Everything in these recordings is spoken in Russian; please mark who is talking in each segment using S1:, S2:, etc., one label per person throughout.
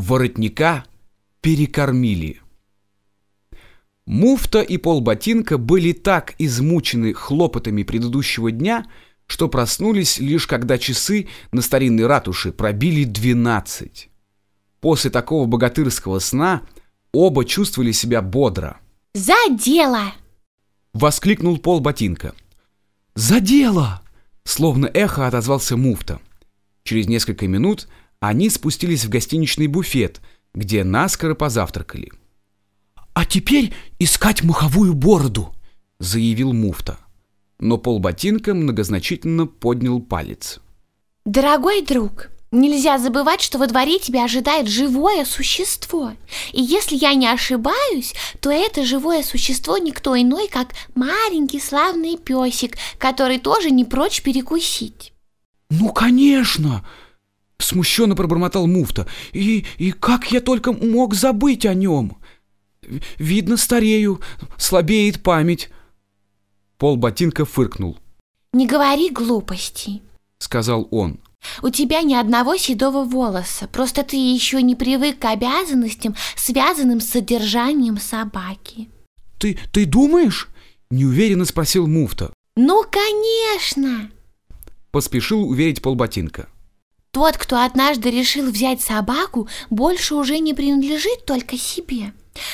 S1: Воротника перекормили. Муфта и полботинка были так измучены хлопотами предыдущего дня, что проснулись лишь когда часы на старинной ратуше пробили двенадцать. После такого богатырского сна оба чувствовали себя бодро.
S2: «За дело!»
S1: — воскликнул полботинка. «За дело!» — словно эхо отозвался муфта. Через несколько минут они спустились в гостиничный буфет, где наскоро позавтракали. «А теперь искать маховую бороду!» — заявил муфта. Но полботинка многозначительно поднял палец.
S2: «Дорогой друг, нельзя забывать, что во дворе тебя ожидает живое существо. И если я не ошибаюсь, то это живое существо никто иной, как маленький славный песик, который тоже не прочь перекусить».
S1: «Ну, конечно!» Смущенно пробормотал муфта. И, и как я только мог забыть о нем? Видно, старею, слабеет память. Пол ботинка фыркнул.
S2: «Не говори глупостей», —
S1: сказал он.
S2: «У тебя ни одного седого волоса, просто ты еще не привык к обязанностям, связанным с содержанием собаки».
S1: «Ты, ты думаешь?» — неуверенно спросил муфта.
S2: «Ну, конечно!»
S1: — поспешил уверить полботинка.
S2: Тот, кто однажды решил взять собаку, больше уже не принадлежит только себе.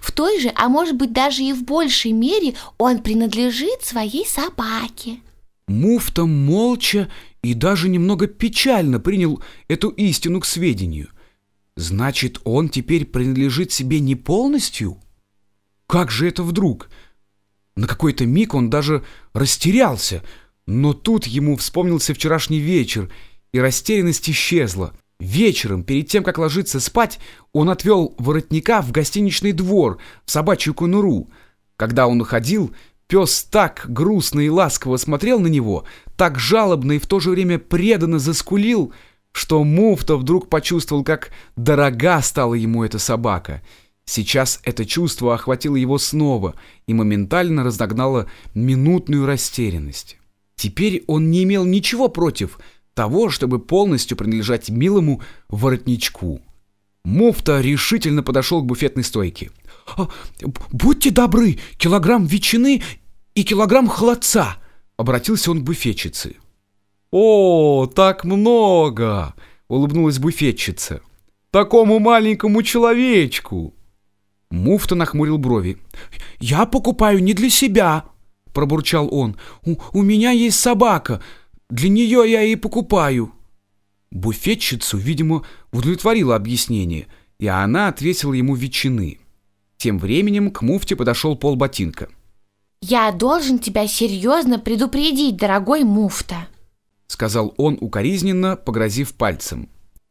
S2: В той же, а может быть даже и в большей мере, он принадлежит своей собаке.
S1: Муфта молча и даже немного печально принял эту истину к сведению. Значит, он теперь принадлежит себе не полностью? Как же это вдруг? На какой-то миг он даже растерялся, но тут ему вспомнился вчерашний вечер — и растерянность исчезла. Вечером, перед тем, как ложиться спать, он отвел воротника в гостиничный двор, в собачью конуру. Когда он уходил, пес так грустно и ласково смотрел на него, так жалобно и в то же время преданно заскулил, что муфта вдруг почувствовал, как дорога стала ему эта собака. Сейчас это чувство охватило его снова и моментально разогнало минутную растерянность. Теперь он не имел ничего против – того, чтобы полностью принадлежать милому воротничку. Муфта решительно подошел к буфетной стойке. «А, «Будьте добры, килограмм ветчины и килограмм холодца!» Обратился он к буфетчице. «О, так много!» — улыбнулась буфетчица. «Такому маленькому человечку!» Муфта нахмурил брови. «Я покупаю не для себя!» — пробурчал он. «У, у меня есть собака, для нее я и покупаю». Буфетчицу, видимо, удовлетворило объяснение, и она отвесила ему ветчины. Тем временем к муфте подошел полботинка.
S2: «Я должен тебя серьезно предупредить, дорогой муфта», —
S1: сказал он укоризненно, погрозив пальцем.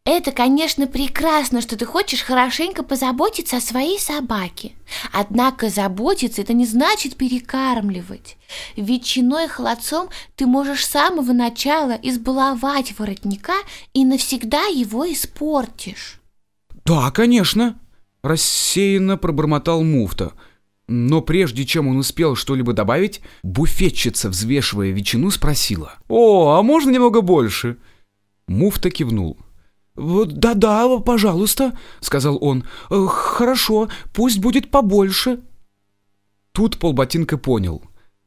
S2: Это, конечно, прекрасно, что ты хочешь хорошенько позаботиться о своей собаке. Однако заботиться – это не значит перекармливать. Ветчиной и холодцом ты можешь с самого начала избаловать воротника и навсегда его испортишь.
S1: «Да, конечно», – рассеянно пробормотал муфта. Но прежде чем он успел что-либо добавить, буфетчица, взвешивая ветчину, спросила. «О, а можно немного больше?» Муфта кивнул. «Да-да, пожалуйста», — сказал он. «Э, «Хорошо, пусть будет побольше». Тут полботинка понял.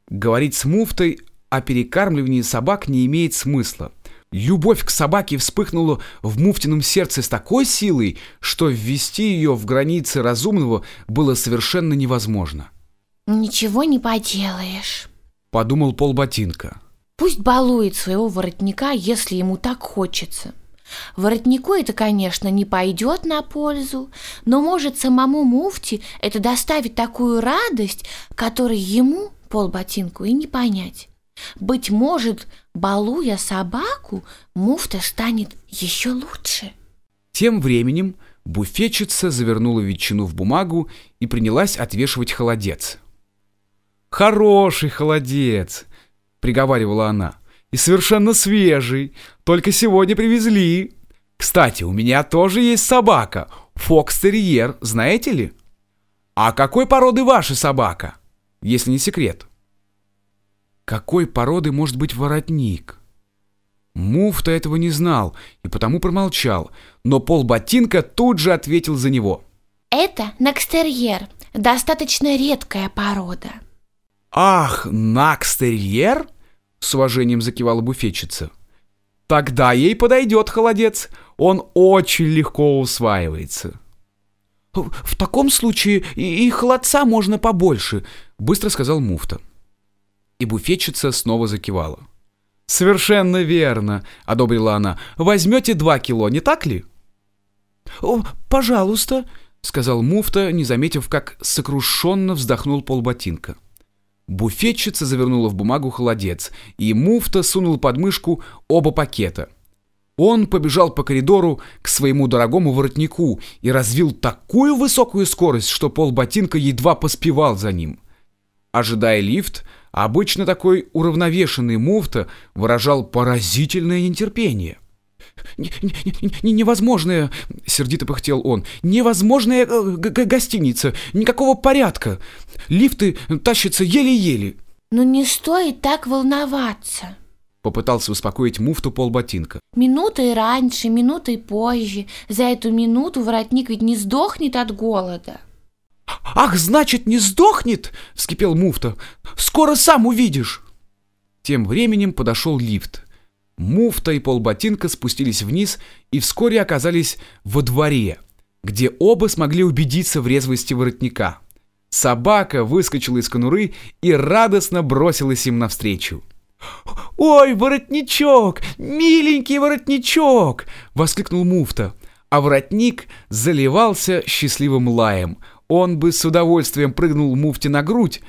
S1: Говорить с муфтой о перекармливании собак не имеет смысла. Любовь к собаке вспыхнула в муфтином сердце с такой силой, что ввести ее в границы разумного было совершенно невозможно.
S2: «Ничего не поделаешь», —
S1: подумал полботинка.
S2: «Пусть балует своего воротника, если ему так хочется». Воротнику это, конечно, не пойдет на пользу, но может самому муфти это доставить такую радость, которой ему, полботинку, и не понять. Быть может, балуя собаку, муфта станет еще лучше.
S1: Тем временем буфетчица завернула ветчину в бумагу и принялась отвешивать холодец. «Хороший холодец!» — приговаривала она и совершенно свежий. Только сегодня привезли. Кстати, у меня тоже есть собака. Фокстерьер, знаете ли? А какой породы ваша собака? Если не секрет. Какой породы может быть воротник? Муфта этого не знал и потому промолчал, но полботинка тут же ответил за него.
S2: Это накстерьер, достаточно редкая порода.
S1: «Ах, накстерьер?» — с уважением закивала буфетчица. «Тогда ей подойдет холодец, он очень легко усваивается». «В таком случае и, и холодца можно побольше», — быстро сказал муфта. И буфетчица снова закивала. «Совершенно верно», — одобрила она. «Возьмете два кило, не так ли?»
S2: «О, пожалуйста», —
S1: сказал муфта, не заметив, как сокрушенно вздохнул полботинка. Буфетчица завернула в бумагу холодец, и муфта сунул под мышку оба пакета. Он побежал по коридору к своему дорогому воротнику и развил такую высокую скорость, что полботинка едва поспевал за ним. Ожидая лифт, обычно такой уравновешенный муфта выражал поразительное нетерпение. «Невозможная!» — сердито пыхтел он. «Невозможная э, гостиница! Никакого порядка! Лифты тащатся еле-еле!»
S2: «Ну не стоит так волноваться!»
S1: Попытался успокоить муфту полботинка.
S2: Минутой раньше, минутой позже. За эту минуту воротник ведь не сдохнет от голода.
S1: «Ах, значит, не сдохнет!» — вскипел муфта. «Скоро сам увидишь!» Тем временем подошел лифт. Муфта и полботинка спустились вниз и вскоре оказались во дворе, где оба смогли убедиться в резвости воротника. Собака выскочила из конуры и радостно бросилась им навстречу. «Ой, воротничок! Миленький воротничок!» — воскликнул муфта. А воротник заливался счастливым лаем. Он бы с удовольствием прыгнул муфте на грудь,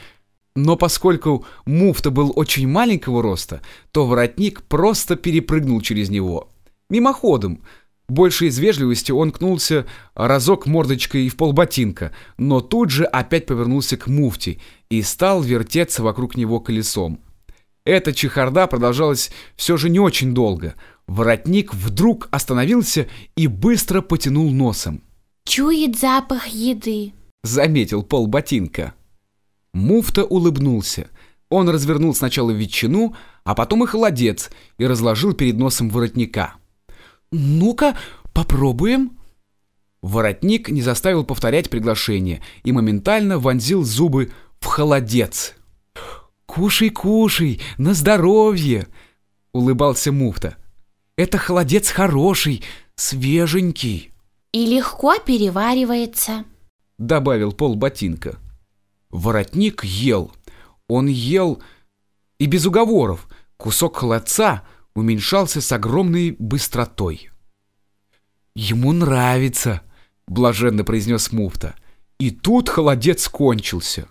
S1: но поскольку муфта был очень маленького роста, то воротник просто перепрыгнул через него. Мимоходом. Больше из вежливости он кнулся разок мордочкой в полботинка, но тут же опять повернулся к муфте и стал вертеться вокруг него колесом. Эта чехарда продолжалась все же не очень долго. Воротник вдруг остановился и быстро потянул носом.
S2: «Чует запах еды», —
S1: заметил полботинка. Муфта улыбнулся. Он развернул сначала ветчину, а потом и холодец и разложил перед носом воротника. «Ну-ка, попробуем!» Воротник не заставил повторять приглашение и моментально вонзил зубы в холодец. «Кушай, кушай, на здоровье!» — улыбался муфта. «Это холодец хороший, свеженький!»
S2: «И легко переваривается», —
S1: добавил пол ботинка. Воротник ел. Он ел и без уговоров. Кусок холодца уменьшался с огромной быстротой. «Ему нравится», — блаженно произнес муфта. И тут холодец кончился.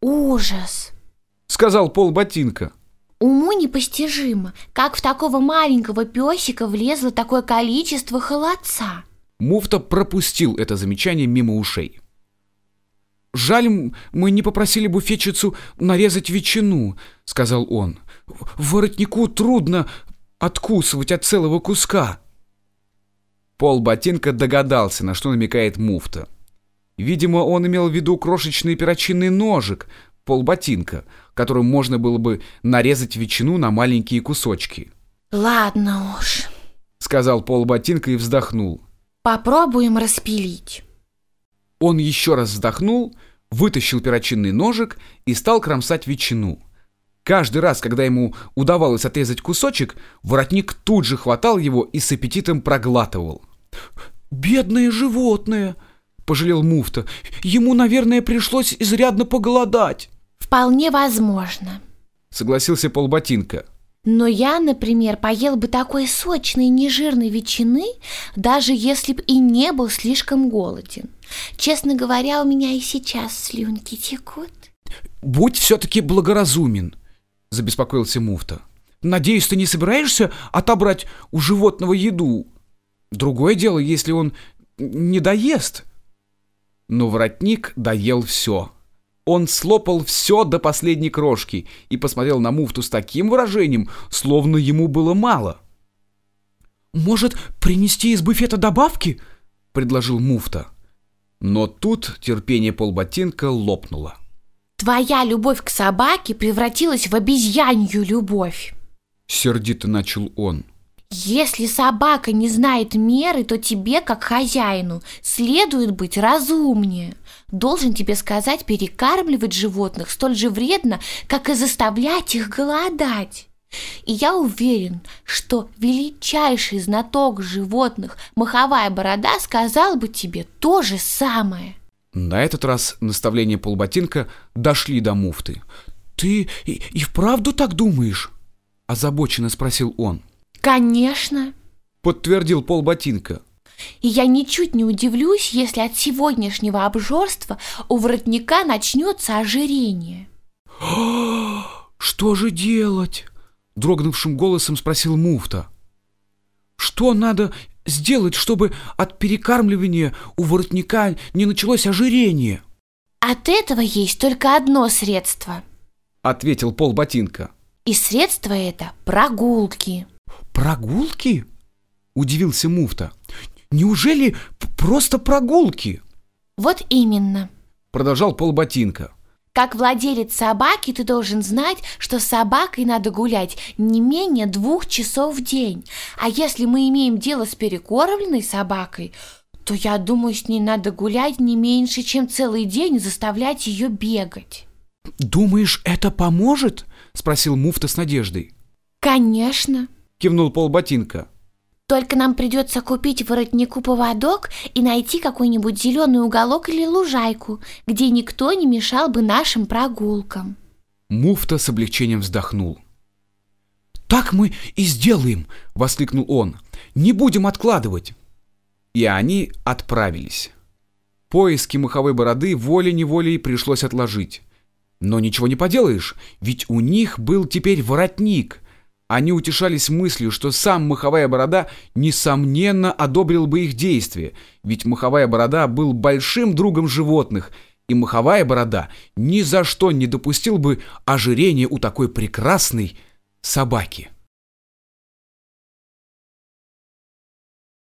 S2: «Ужас!»
S1: — сказал пол ботинка.
S2: Уму непостижимо, как в такого маленького песика влезло такое количество холодца.
S1: Муфта пропустил это замечание мимо ушей. «Жаль, мы не попросили буфетчицу нарезать ветчину», — сказал он. «Воротнику трудно откусывать от целого куска». Пол ботинка догадался, на что намекает муфта. Видимо, он имел в виду крошечный перочинный ножик, пол ботинка, которым можно было бы нарезать ветчину на маленькие кусочки.
S2: «Ладно уж», —
S1: сказал пол ботинка и вздохнул.
S2: «Попробуем распилить».
S1: Он еще раз вздохнул, вытащил перочинный ножик и стал кромсать ветчину. Каждый раз, когда ему удавалось отрезать кусочек, воротник тут же хватал его и с аппетитом проглатывал. «Бедное животное!» — пожалел муфта. «Ему, наверное, пришлось изрядно поголодать».
S2: «Вполне возможно», —
S1: согласился полботинка.
S2: Но я, например, поел бы такой сочной, нежирной ветчины, даже если б и не был слишком голоден. Честно говоря, у меня и сейчас слюнки текут.
S1: «Будь все-таки благоразумен», — забеспокоился муфта. «Надеюсь, ты не собираешься отобрать у животного еду? Другое дело, если он не доест». Но воротник доел все. Он слопал все до последней крошки и посмотрел на муфту с таким выражением, словно ему было мало. «Может, принести из буфета добавки?» — предложил муфта. Но тут терпение полботинка лопнуло.
S2: «Твоя любовь к собаке превратилась в обезьянью любовь!»
S1: Сердито начал он.
S2: Если собака не знает меры, то тебе, как хозяину, следует быть разумнее. Должен тебе сказать, перекармливать животных столь же вредно, как и заставлять их голодать. И я уверен, что величайший знаток животных, маховая борода, сказал бы тебе то же самое.
S1: На этот раз наставления полботинка дошли до муфты. «Ты и, и вправду так думаешь?» – озабоченно спросил он.
S2: Конечно.
S1: Подтвердил полботинка.
S2: И я ничуть не удивлюсь, если от сегодняшнего обжорства у воротника начнется ожирение.
S1: «Что же делать?» – дрогнувшим голосом спросил муфта. «Что надо сделать, чтобы от перекармливания у воротника не началось ожирение?»
S2: «От этого есть только одно средство», –
S1: ответил полботинка.
S2: «И средство это – прогулки».
S1: «Прогулки?» – удивился муфта. «Неужели просто прогулки?»
S2: «Вот именно», –
S1: продолжал полботинка.
S2: Как владелец собаки ты должен знать, что с собакой надо гулять не менее двух часов в день. А если мы имеем дело с перекормленной собакой, то я думаю, с ней надо гулять не меньше, чем целый день и заставлять ее бегать.
S1: «Думаешь, это поможет?» – спросил муфта с надеждой.
S2: «Конечно»,
S1: кивнул полботинка.
S2: Только нам придется купить воротнику поводок и найти какой-нибудь зеленый уголок или лужайку, где никто не мешал бы нашим прогулкам.
S1: Муфта с облегчением вздохнул. «Так мы и сделаем!» — воскликнул он. «Не будем откладывать!» И они отправились. Поиски маховой бороды волей-неволей пришлось отложить. Но ничего не поделаешь, ведь у них был теперь воротник — они утешались мыслью, что сам Маховая Борода, несомненно, одобрил бы их действия, ведь Маховая Борода был большим другом животных, и Маховая Борода ни за что не допустил бы ожирения у такой прекрасной собаки.